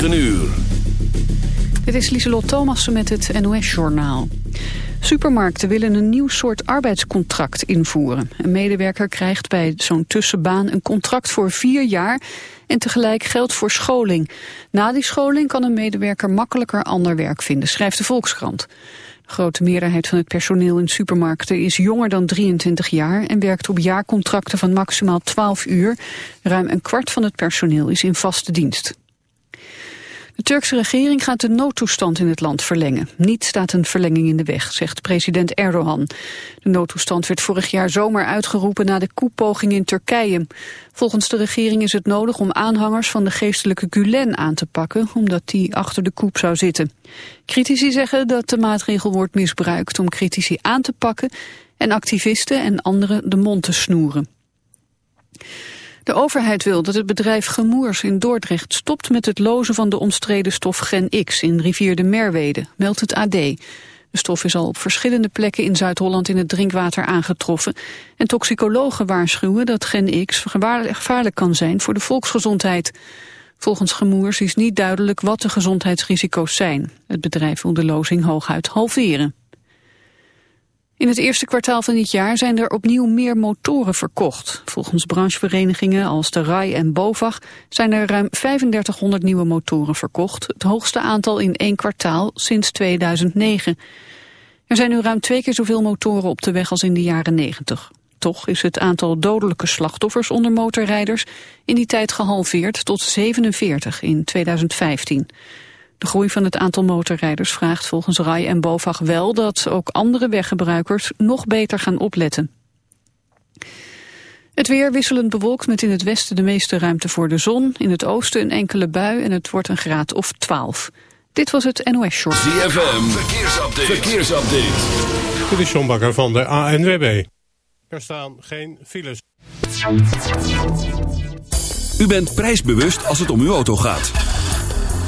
9 uur. Dit is Lieselot Thomassen met het NOS-journaal. Supermarkten willen een nieuw soort arbeidscontract invoeren. Een medewerker krijgt bij zo'n tussenbaan een contract voor vier jaar... en tegelijk geld voor scholing. Na die scholing kan een medewerker makkelijker ander werk vinden, schrijft de Volkskrant. De grote meerderheid van het personeel in supermarkten is jonger dan 23 jaar... en werkt op jaarcontracten van maximaal 12 uur. Ruim een kwart van het personeel is in vaste dienst. De Turkse regering gaat de noodtoestand in het land verlengen. Niet staat een verlenging in de weg, zegt president Erdogan. De noodtoestand werd vorig jaar zomer uitgeroepen na de koepoging in Turkije. Volgens de regering is het nodig om aanhangers van de geestelijke Gulen aan te pakken, omdat die achter de koep zou zitten. Critici zeggen dat de maatregel wordt misbruikt om critici aan te pakken en activisten en anderen de mond te snoeren. De overheid wil dat het bedrijf Gemoers in Dordrecht stopt met het lozen van de omstreden stof Gen X in rivier de Merwede, meldt het AD. De stof is al op verschillende plekken in Zuid-Holland in het drinkwater aangetroffen. En toxicologen waarschuwen dat Gen X gevaarlijk kan zijn voor de volksgezondheid. Volgens Gemoers is niet duidelijk wat de gezondheidsrisico's zijn. Het bedrijf wil de lozing hooguit halveren. In het eerste kwartaal van dit jaar zijn er opnieuw meer motoren verkocht. Volgens brancheverenigingen als de RAI en BOVAG zijn er ruim 3500 nieuwe motoren verkocht. Het hoogste aantal in één kwartaal sinds 2009. Er zijn nu ruim twee keer zoveel motoren op de weg als in de jaren 90. Toch is het aantal dodelijke slachtoffers onder motorrijders in die tijd gehalveerd tot 47 in 2015. De groei van het aantal motorrijders vraagt volgens RAI en BOVAG wel dat ook andere weggebruikers nog beter gaan opletten. Het weer wisselend bewolkt met in het westen de meeste ruimte voor de zon. In het oosten een enkele bui en het wordt een graad of 12. Dit was het NOS Short. ZFM, verkeersupdate. verkeersupdate. Dit is John Bakker van de ANWB. Er staan geen files. U bent prijsbewust als het om uw auto gaat.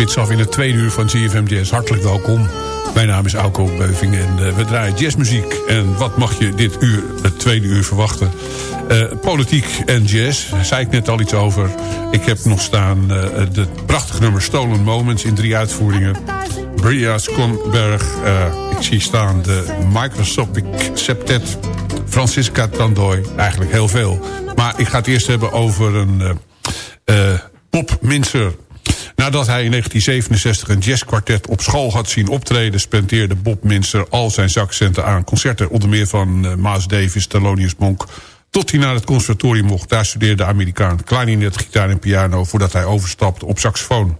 Spits af in het tweede uur van GFM Jazz. Hartelijk welkom. Mijn naam is Auko Beuving en uh, we draaien jazzmuziek. En wat mag je dit uur, het tweede uur, verwachten? Uh, politiek en jazz, daar zei ik net al iets over. Ik heb nog staan uh, de prachtige nummer Stolen Moments in drie uitvoeringen. Bria Skonberg, ik zie staan de Microsoft Septet, Francisca Tandoy, eigenlijk heel veel. Maar ik ga het eerst hebben over een Bob Minzer... Nadat hij in 1967 een jazzkwartet op school had zien optreden... spendeerde Bob Minster al zijn zakcenten aan concerten. Onder meer van uh, Maas Davis, Thelonious Monk... tot hij naar het conservatorium mocht. Daar studeerde de Amerikaan klarinet, gitaar en piano... voordat hij overstapte op saxofoon.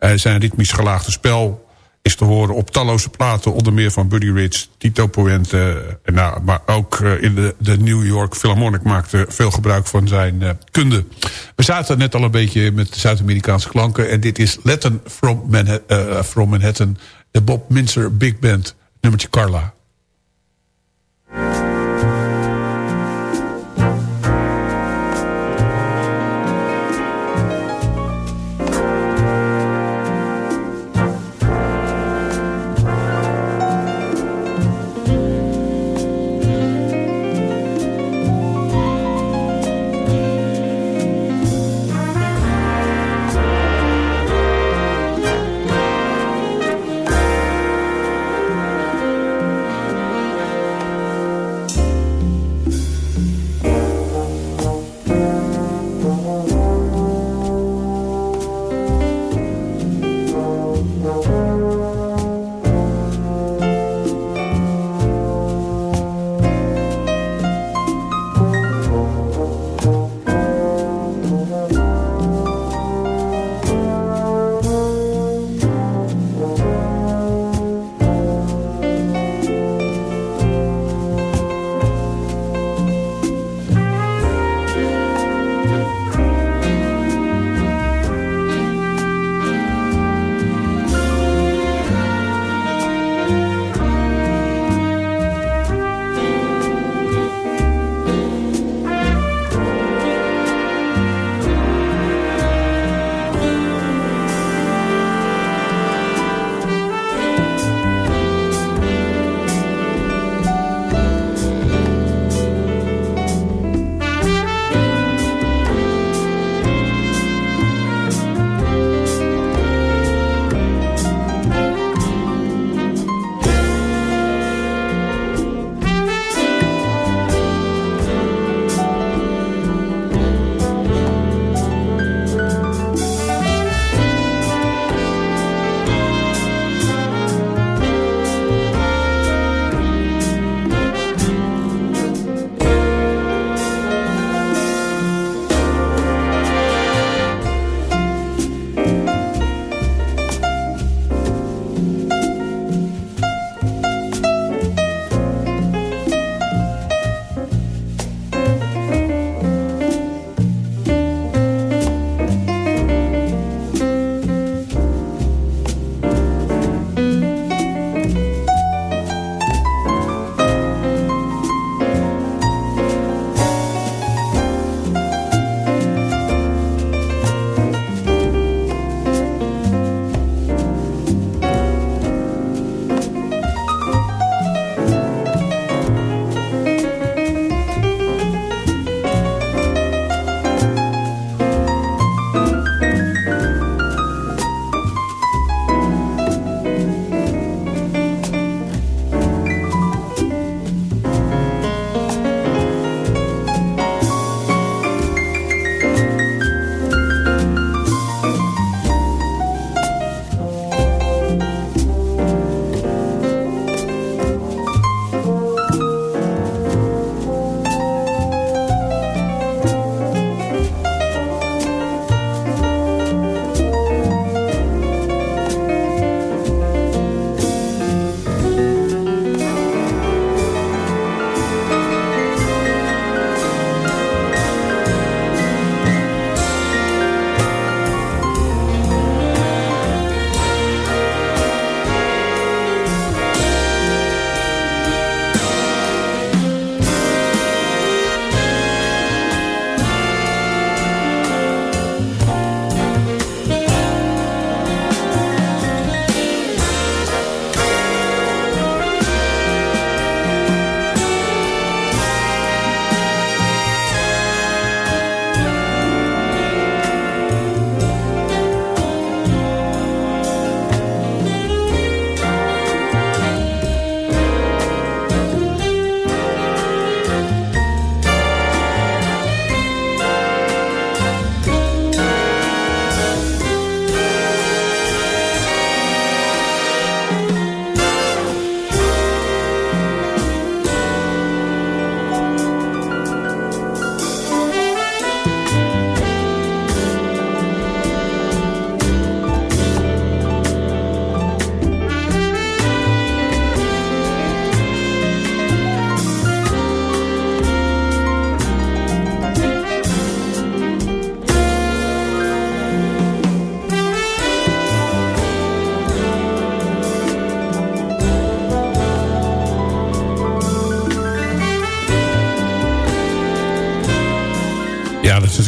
Uh, zijn ritmisch gelaagde spel is te horen op talloze platen. Onder meer van Buddy Rich, Tito Puente. Uh, nou, maar ook uh, in de, de New York Philharmonic maakte veel gebruik van zijn uh, kunde. We zaten net al een beetje met Zuid-Amerikaanse klanken. En dit is Latin from, from Manhattan. De Bob Minster Big Band, nummertje Carla.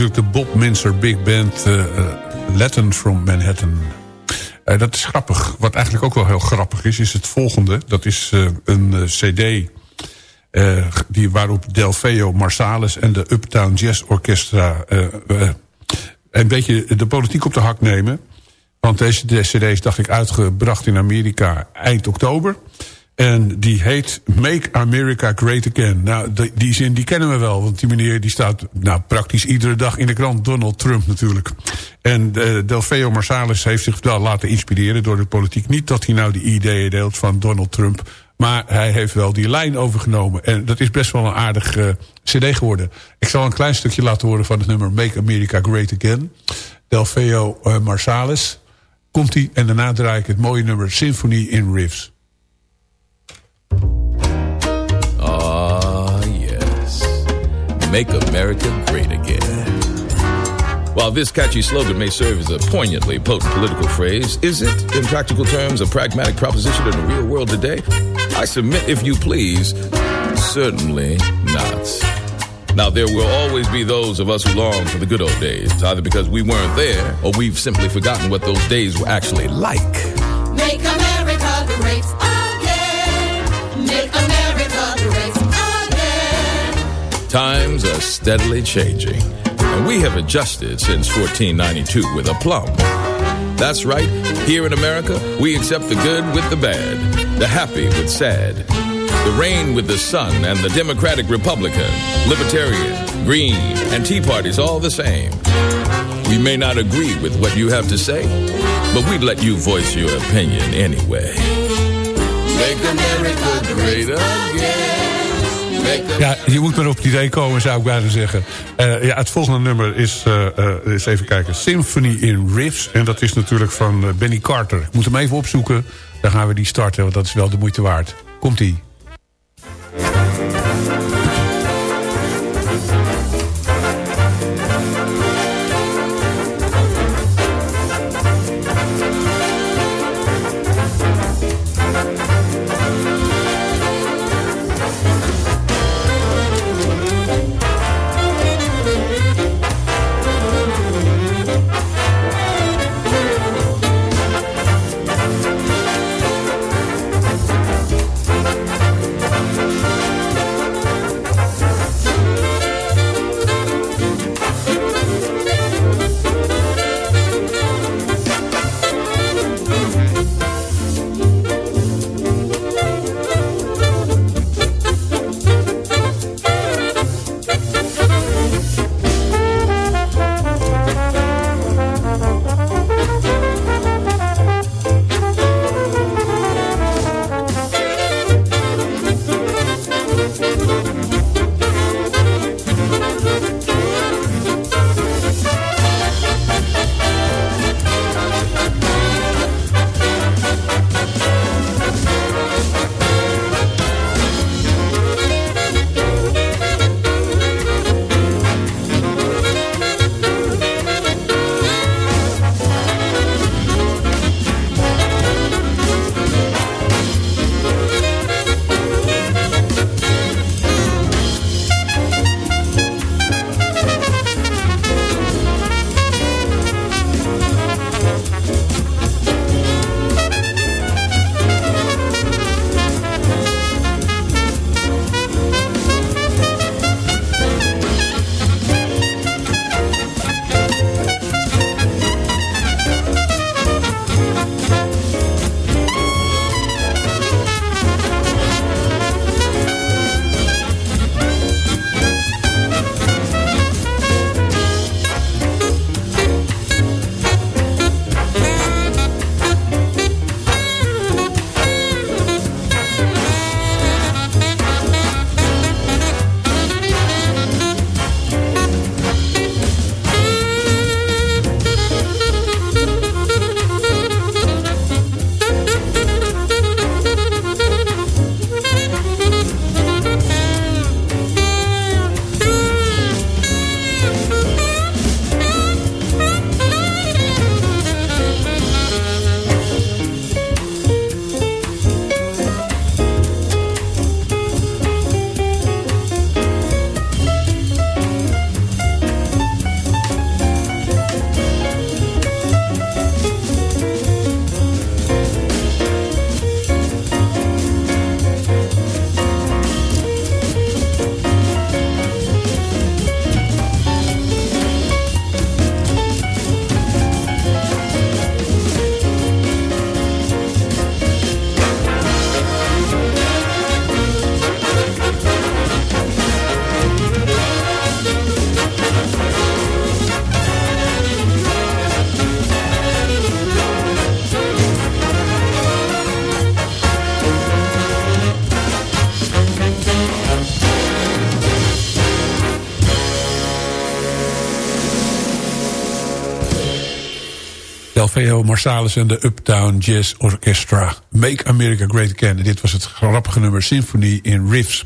De Bob Minster Big Band uh, Latin from Manhattan. Uh, dat is grappig. Wat eigenlijk ook wel heel grappig is, is het volgende. Dat is een cd die, waarop Delfeo Marsalis en de Uptown Jazz Orchestra... een beetje de politiek op de hak nemen. Want deze cd is, dacht ik, uitgebracht in Amerika eind oktober... En die heet Make America Great Again. Nou, die, zin die kennen we wel. Want die meneer die staat nou, praktisch iedere dag in de krant. Donald Trump natuurlijk. En uh, Delfeo Marsalis heeft zich wel laten inspireren door de politiek. Niet dat hij nou die ideeën deelt van Donald Trump. Maar hij heeft wel die lijn overgenomen. En dat is best wel een aardig uh, cd geworden. Ik zal een klein stukje laten horen van het nummer Make America Great Again. Delfeo uh, Marsalis. Komt-ie en daarna draai ik het mooie nummer Symphony in Riffs. Ah, yes. Make America great again. While this catchy slogan may serve as a poignantly potent political phrase, is it, in practical terms, a pragmatic proposition in the real world today? I submit, if you please, certainly not. Now, there will always be those of us who long for the good old days, either because we weren't there or we've simply forgotten what those days were actually like. Make America Times are steadily changing, and we have adjusted since 1492 with aplomb. That's right, here in America, we accept the good with the bad, the happy with sad, the rain with the sun, and the Democratic Republican, Libertarian, Green, and Tea Parties all the same. We may not agree with what you have to say, but we'd let you voice your opinion anyway. Make America great again. Ja, je moet maar op het idee komen, zou ik bijna zeggen. Uh, ja, het volgende nummer is, uh, uh, eens even kijken, Symphony in Riffs. En dat is natuurlijk van Benny Carter. Ik moet hem even opzoeken, dan gaan we die starten, want dat is wel de moeite waard. Komt-ie. Delveo Marsalis en de Uptown Jazz Orchestra. Make America Great Again. Dit was het grappige nummer Symphony in Riffs.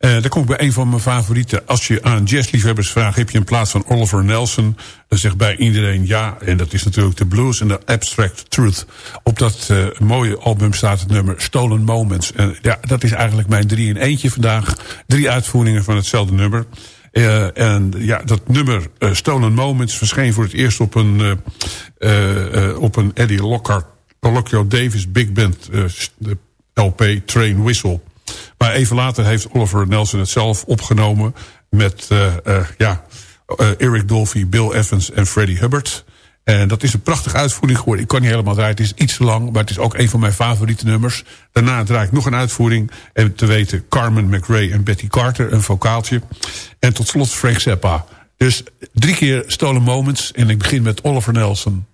Uh, daar kom ik bij een van mijn favorieten. Als je aan jazzliefhebbers vraagt... heb je in plaats van Oliver Nelson... dan zegt bij iedereen ja. En dat is natuurlijk de blues en de abstract truth. Op dat uh, mooie album staat het nummer Stolen Moments. En ja, dat is eigenlijk mijn drie in eentje vandaag. Drie uitvoeringen van hetzelfde nummer. Uh, en ja, dat nummer uh, Stolen Moments verscheen voor het eerst op een, uh, op een Eddie Lockhart, Colloquio Davis Big Band de LP Train Whistle. Maar even later heeft Oliver Nelson het zelf opgenomen met ja, Eric Dolphy, Bill Evans en Freddie Hubbard. En dat is een prachtige uitvoering geworden. Ik kan niet helemaal draaien, het is iets te lang... maar het is ook een van mijn favoriete nummers. Daarna draai ik nog een uitvoering. En te weten Carmen McRae en Betty Carter, een vocaaltje. En tot slot Frank Zappa. Dus drie keer Stolen Moments. En ik begin met Oliver Nelson.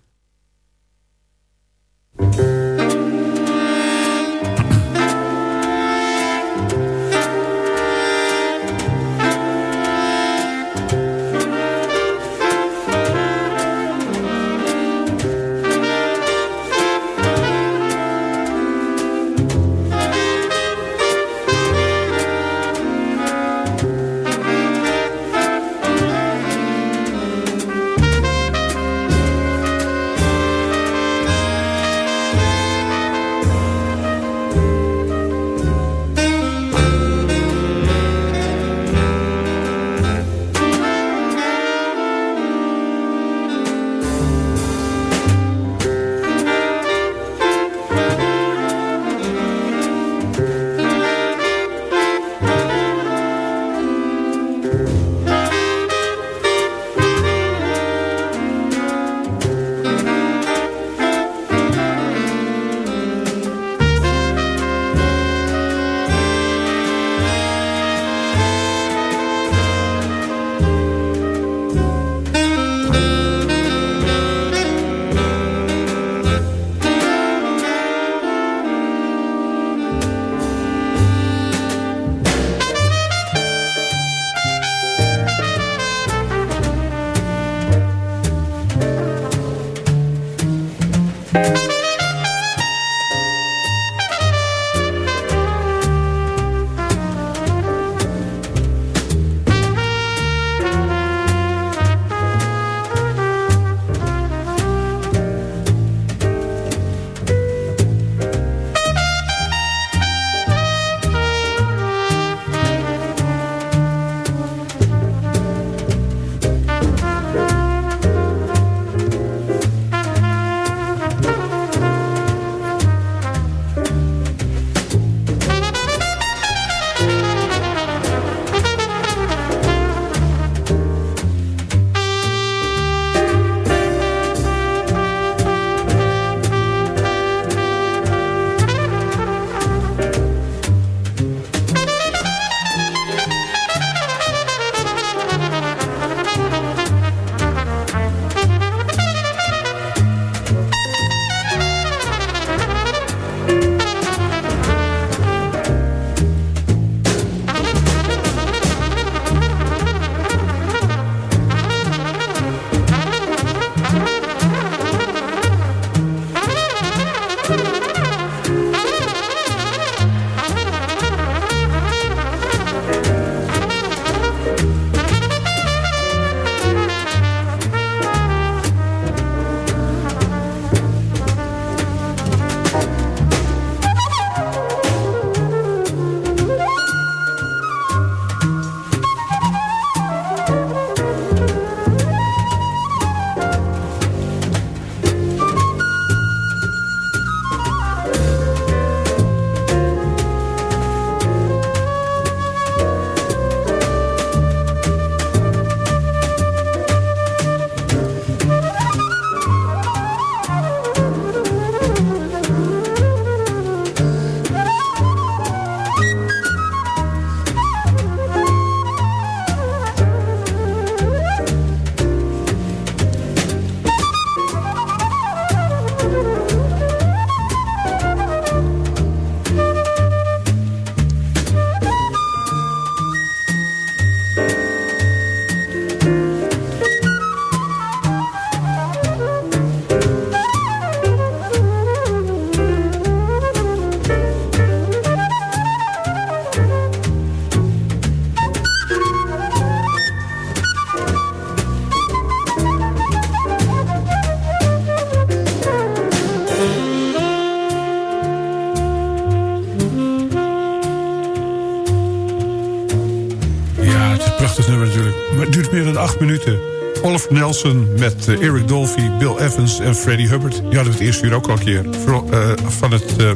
Oliver Nelson met eh, Eric Dolphy, Bill Evans en Freddie Hubbard. Die hadden we het eerste uur ook al een keer. Eh, van het eh,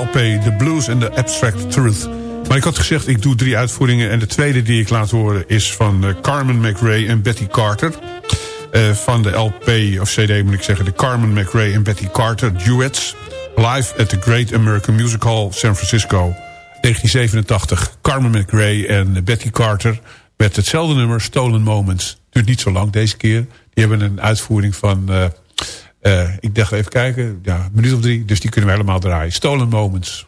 LP The Blues and the Abstract Truth. Maar ik had gezegd, ik doe drie uitvoeringen. En de tweede die ik laat horen is van Carmen McRae en Betty Carter. Van de LP, of CD moet ik zeggen... de Carmen McRae en Betty Carter Duets. Live at the Great American Music Hall San Francisco. 1987. Carmen McRae en Betty Carter... met hetzelfde nummer, Stolen Moments. Duurt niet zo lang deze keer. Die hebben een uitvoering van... eh, eh, ik dacht even kijken, ja, een minuut of drie. Dus die kunnen we helemaal draaien. Stolen Moments.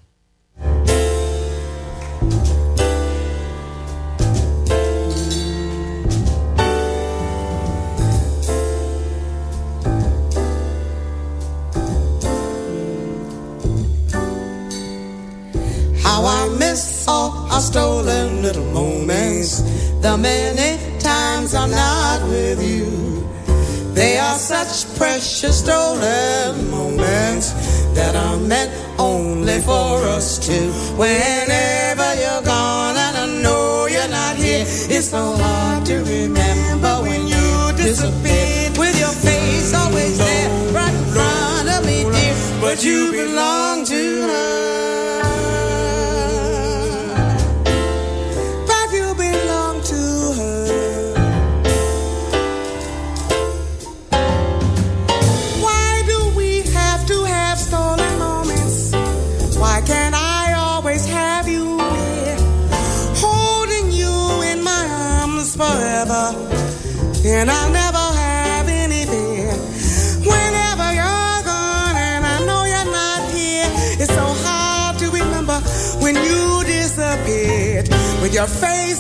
How I miss all our stolen little. The many times I'm not with you. They are such precious stolen moments that are meant only for us two. Whenever you're gone and I know you're not here, it's so hard to remember when you disappeared with your face always there right in front of me, dear. But you belong to her. Your face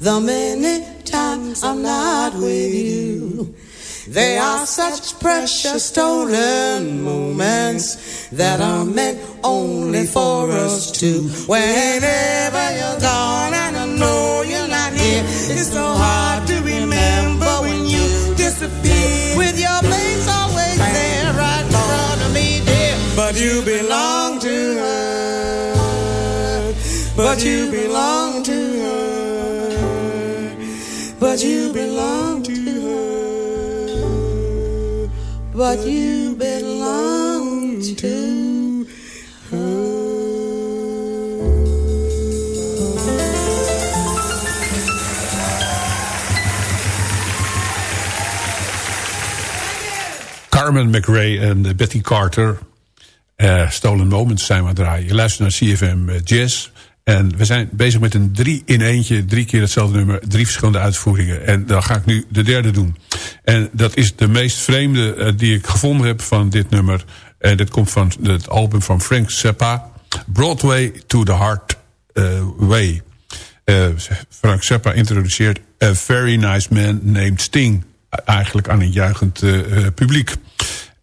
The many times I'm not with you. They are such precious stolen moments that are meant only for us two. Whenever you're gone and I know you're not here, it's so hard to remember when you disappear with your face always there right in front of me, dear. But you belong to her. But you belong to her. But you belong to her. But you belong to Carmen McRae en eh, Betty Carter. Eh, Stolen Moments zijn we draaien. Je luistert naar CFM eh, Jazz. En we zijn bezig met een drie in eentje. Drie keer hetzelfde nummer. Drie verschillende uitvoeringen. En dan ga ik nu de derde doen. En dat is de meest vreemde eh, die ik gevonden heb van dit nummer. En dit komt van het album van Frank Zappa. Broadway to the Heart eh, Way. Eh, Frank Zappa introduceert A Very Nice Man Named Sting. Eigenlijk aan een juichend publiek.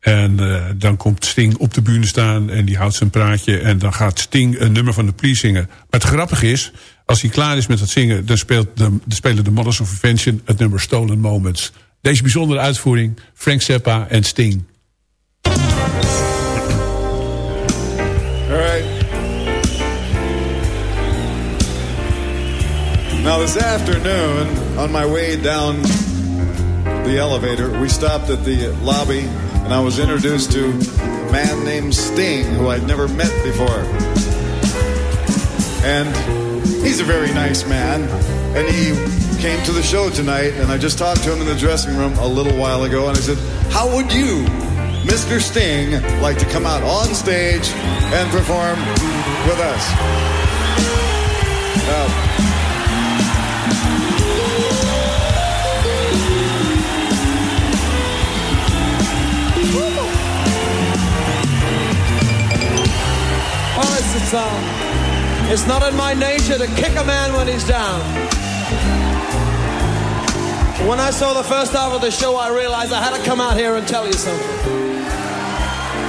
En eh, dan komt Sting op de bühne staan en die houdt zijn praatje. En dan gaat Sting een nummer van de Police zingen. Maar het grappige is, als hij klaar is met het zingen... dan speelt de, spelen de Mothers of Invention het nummer Stolen Moments. Deze bijzondere uitvoering, Frank Zappa en Sting. Now, this afternoon, on my way down the elevator, we stopped at the lobby, and I was introduced to a man named Sting, who I'd never met before. And he's a very nice man, and he came to the show tonight, and I just talked to him in the dressing room a little while ago, and I said, How would you, Mr. Sting, like to come out on stage and perform with us? Now, song. It's not in my nature to kick a man when he's down. When I saw the first half of the show, I realized I had to come out here and tell you something.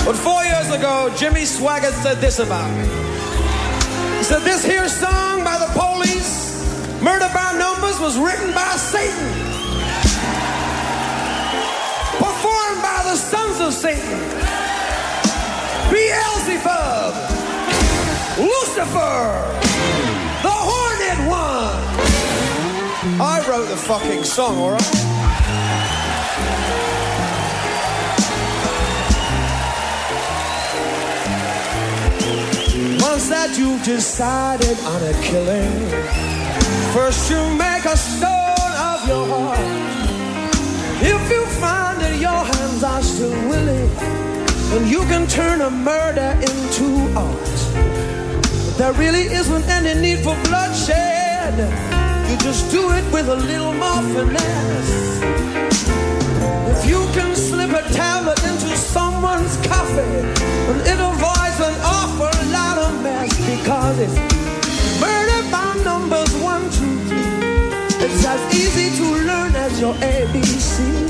But four years ago, Jimmy Swaggart said this about me. He said, This here song by the police, Murder by Numbers, was written by Satan, performed by the sons of Satan, Beelzebub, Lucifer, the Horned One. I wrote the fucking song, alright? Once that you've decided on a killing, first you make a stone of your heart. If you find that your hands are still willing, then you can turn a murder into art. There really isn't any need for bloodshed. You just do it with a little more finesse. If you can slip a tablet into someone's coffee, then it avoids an awful lot of mess because it's murder by numbers one, two, three. It's as easy to learn as your ABC.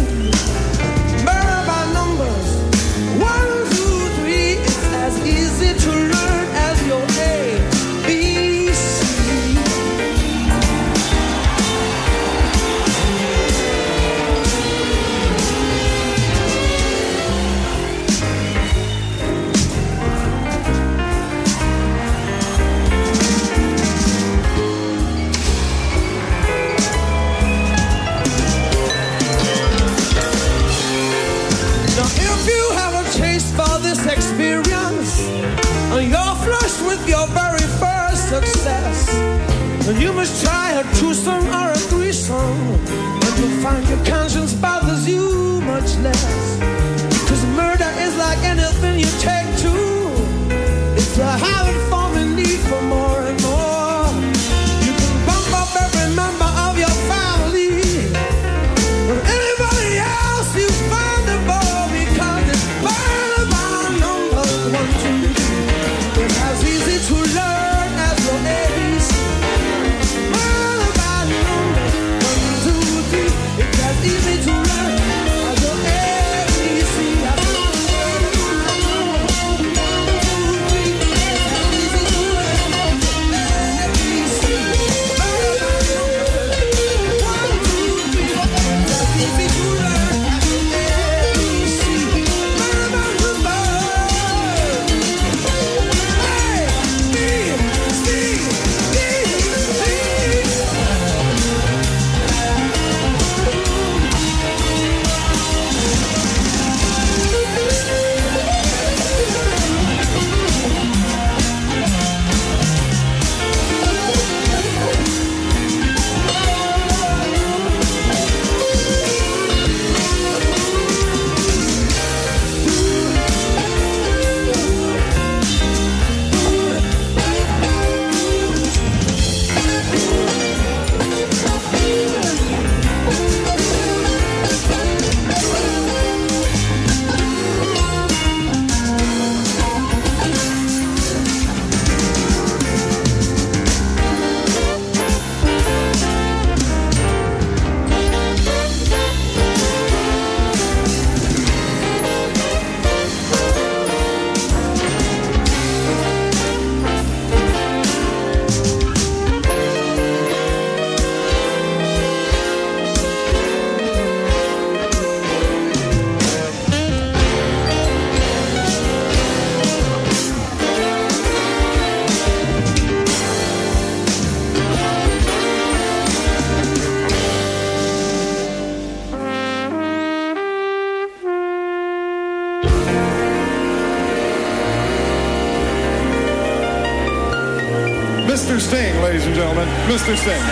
interesting.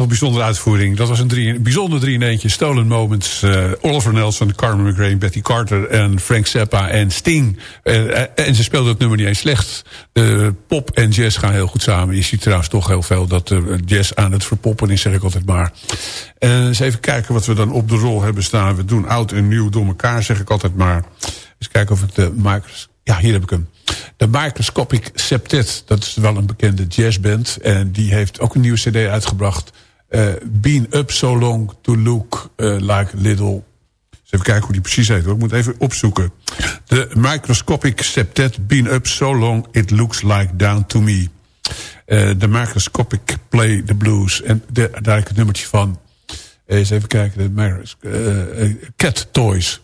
Een bijzondere uitvoering. Dat was een, bijzonder drie in eentje. Stolen Moments, eh, Oliver Nelson, Carmen McRae, Betty Carter en Frank Zappa en Sting. Eh, eh, en ze speelden het nummer niet eens slecht. De pop en jazz gaan heel goed samen. Je ziet trouwens toch heel veel dat uh, jazz aan het verpoppen is, zeg ik altijd maar. Uh, eens even kijken wat we dan op de rol hebben staan. We doen oud en nieuw door elkaar, zeg ik altijd maar. Eens kijken of het de. Ja, hier heb ik hem. De Microscopic Septet, dat is wel een bekende jazzband. En die heeft ook een nieuwe cd uitgebracht. Uh, Been Up So Long To Look uh, Like Little... Dus even kijken hoe die precies heet. Ik moet even opzoeken. De Microscopic Septet, Been Up So Long It Looks Like Down To Me. De uh, Microscopic Play The Blues. En daar heb ik het nummertje van. Eens even kijken. De Cat Toys.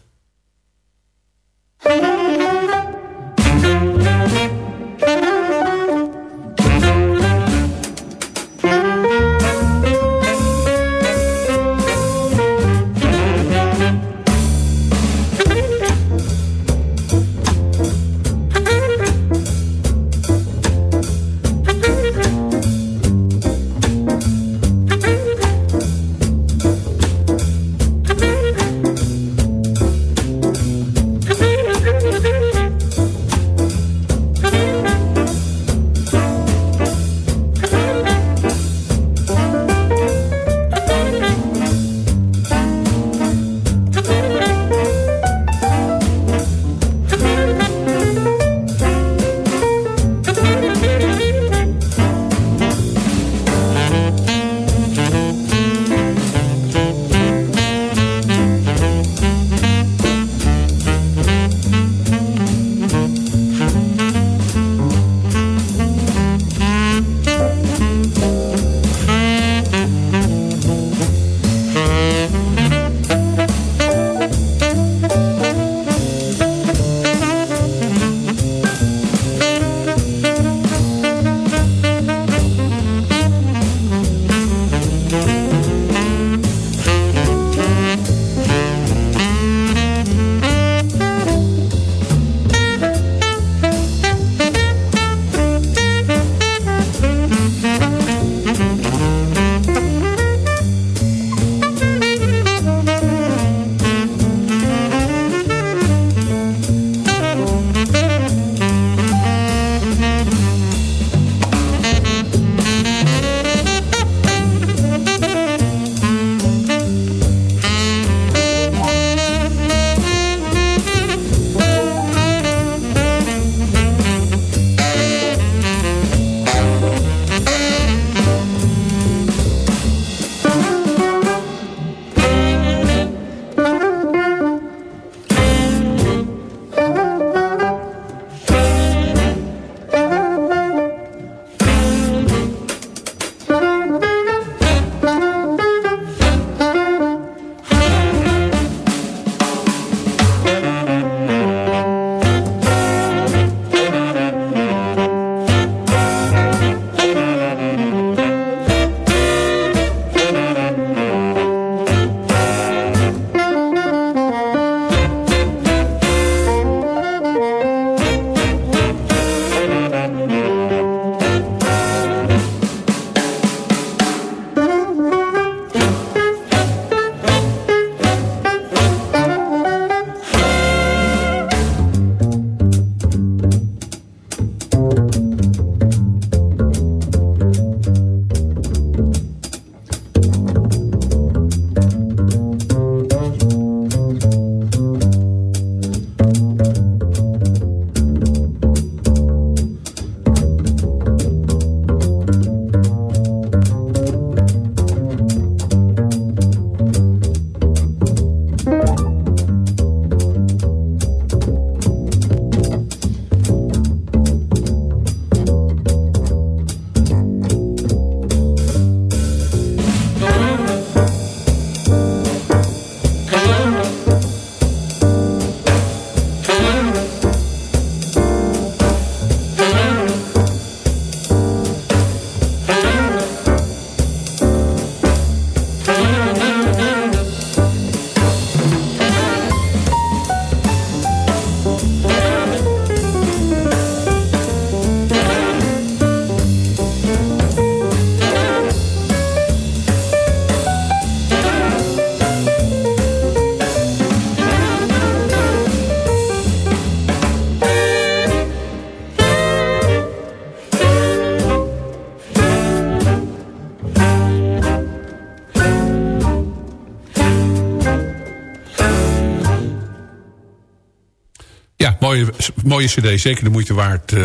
Mooie, cd, zeker de moeite waard. Eh,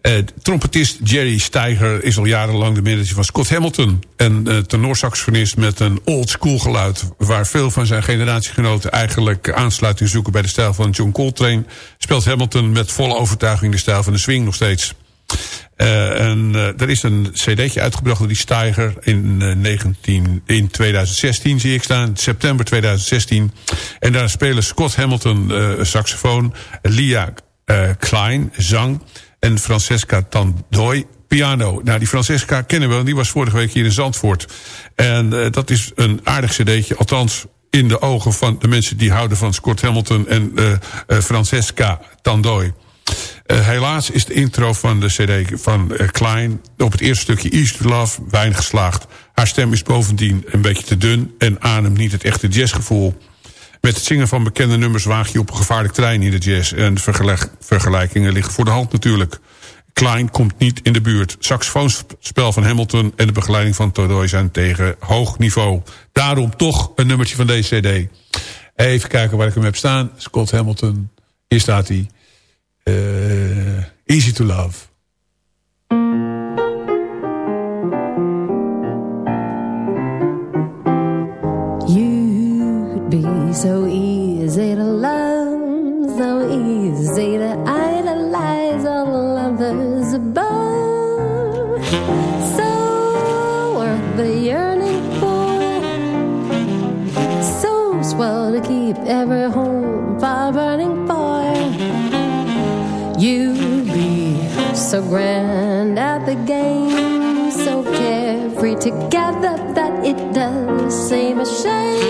eh, trompetist Jerry Steiger is al jarenlang de manager van Scott Hamilton. En uh, tenorsaxofonist met een old school geluid... waar veel van zijn generatiegenoten eigenlijk aansluiting zoeken... bij de stijl van John Coltrane... speelt Hamilton met volle overtuiging de stijl van de swing nog steeds. Uh, en uh, er is een cd'tje uitgebracht door die Steiger in, uh, 19, in 2016, zie ik staan. September 2016. En daar spelen Scott Hamilton saxofoon, Lia Klein zang en Francesca Tandoy piano. Nou, die Francesca kennen we, die was vorige week hier in Zandvoort. En dat is een aardig cd'tje, althans in de ogen van de mensen die houden van Scott Hamilton en Francesca Tandoy. Uh, helaas is de intro van de cd van uh, Klein... op het eerste stukje East Love weinig geslaagd. Haar stem is bovendien een beetje te dun... en ademt niet het echte jazzgevoel. Met het zingen van bekende nummers waag je op een gevaarlijk trein in de jazz... en vergelijk, vergelijkingen liggen voor de hand natuurlijk. Klein komt niet in de buurt. Saxofoonspel van Hamilton en de begeleiding van Todoy zijn tegen hoog niveau. Daarom toch een nummertje van deze cd. Even kijken waar ik hem heb staan. Scott Hamilton, hier staat hij... uh, easy to love. You'd be so easy to love, so easy to idolize all others above. So worth the yearning for, so swell to keep every so grand at the game, so carefree together that it does seem a shame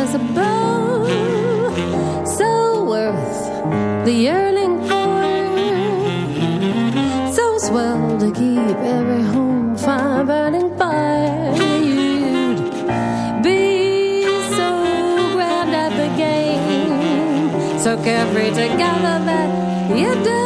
as a bow, so worth the yearning for. So swell to keep every home fire burning fire. You'd be so grand at the game, so carefree together that you do.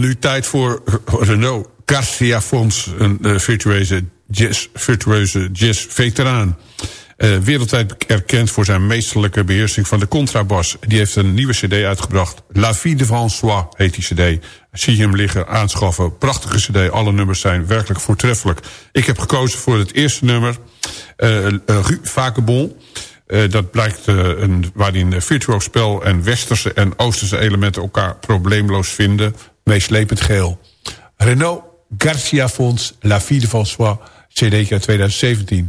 Nu tijd voor Renault Garcia Fons, een uh, virtueuze jazz, virtueuze jazz-veteraan. Uh, wereldwijd erkend voor zijn meesterlijke beheersing van de contrabas. Die heeft een nieuwe cd uitgebracht. La Vie de François heet die cd. Zie je hem liggen, aanschaffen. Prachtige cd, alle nummers zijn werkelijk voortreffelijk. Ik heb gekozen voor het eerste nummer. Uh, Rue dat blijkt een, waarin virtuoos spel en westerse en oosterse elementen elkaar probleemloos vinden. Meeslepend geel. Renault Garcia Fons, La Vie de François, CD 2017.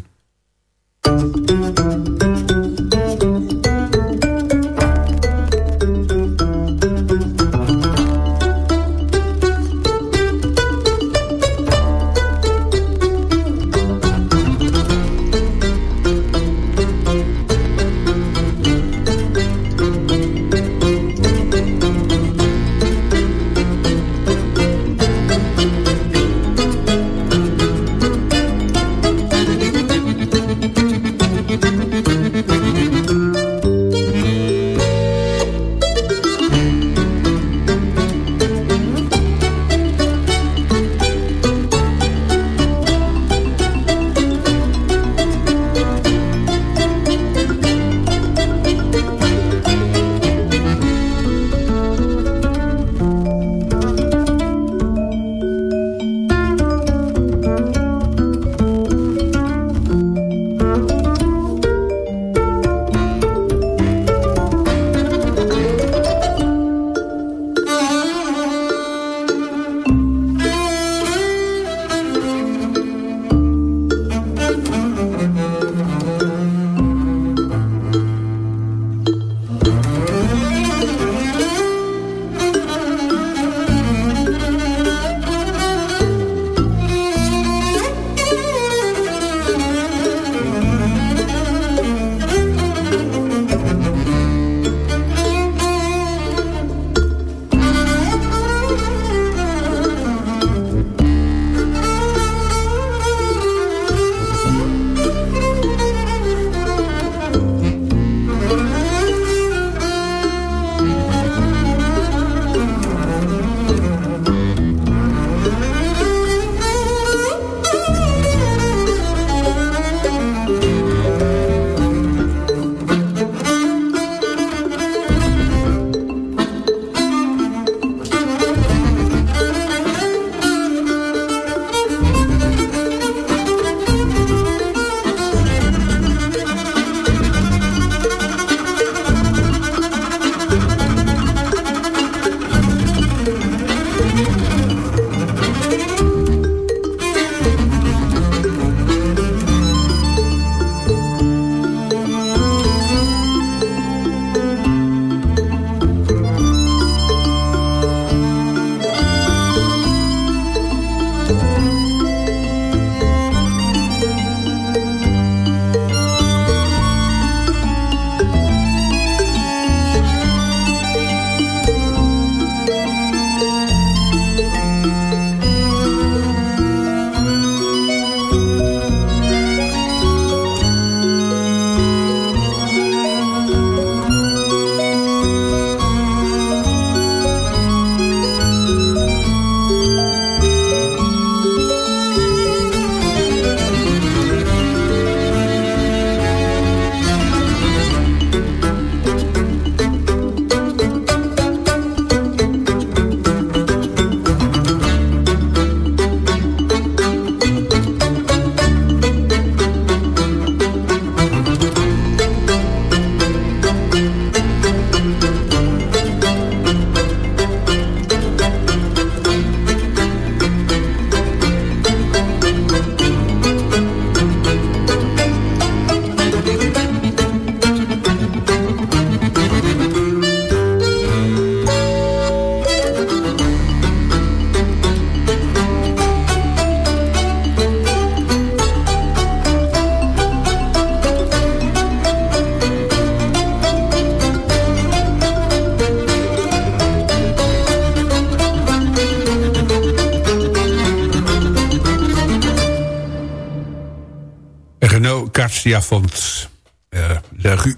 Font, uh, de Rue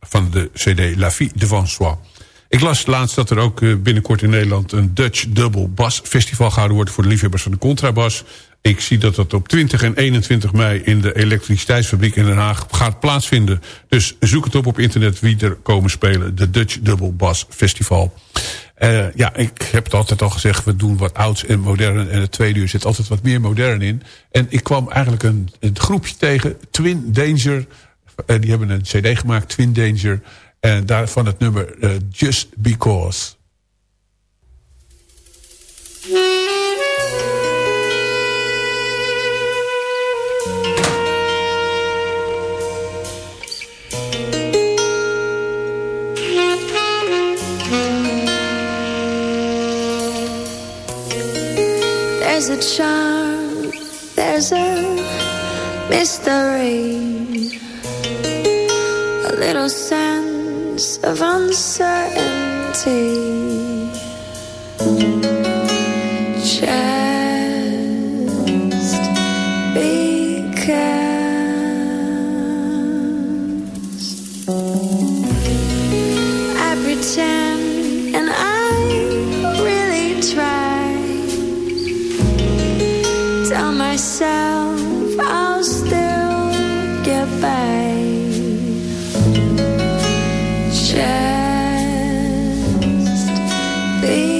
van de CD La Vie de François. Ik las laatst dat er ook eh, binnenkort in Nederland... een Dutch Double Bass Festival gehouden wordt... voor de liefhebbers van de contrabas. Ik zie dat dat op 20 en 21 mei... in de elektriciteitsfabriek in Den Haag gaat plaatsvinden. Dus zoek het op op internet wie er komen spelen. De Dutch Double Bass Festival. Uh, ja, ik heb het altijd al gezegd, we doen wat ouds en modern. En het tweede uur zit altijd wat meer modern in. En ik kwam eigenlijk een, een groepje tegen, Twin Danger. Uh, die hebben een cd gemaakt, Twin Danger. En daarvan het nummer uh, Just Because. There's a charm, there's a mystery, a little sense of uncertainty. Just because.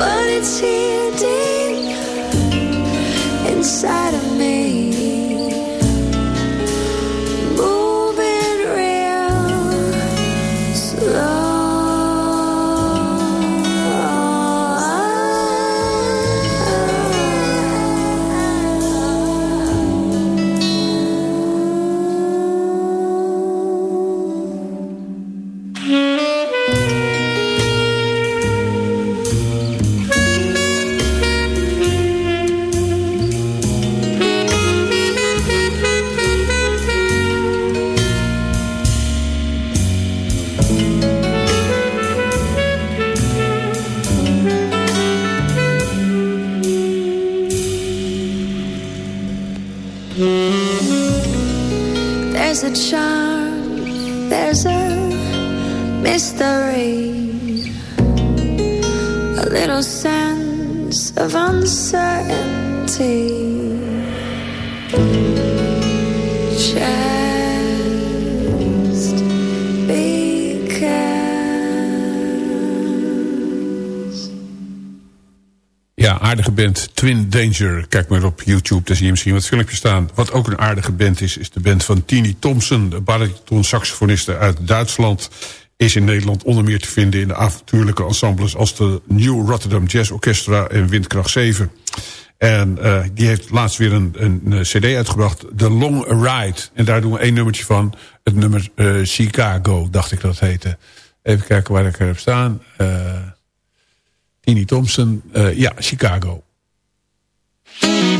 But it's here deep inside Kijk maar op YouTube, daar zie je misschien wat filmpjes staan. Wat ook een aardige band is, is de band van Tini Thompson... de bariton-saxofoniste uit Duitsland... is in Nederland onder meer te vinden in de avontuurlijke ensembles... als de New Rotterdam Jazz Orchestra en Windkracht 7. En eh, die heeft laatst weer een, een, cd uitgebracht, The Long Ride. En daar doen we één nummertje van, het nummer eh, Chicago, dacht ik dat het heette. Even kijken waar ik er heb staan. Uh, Tini Thompson, ja, Chicago. Thank you.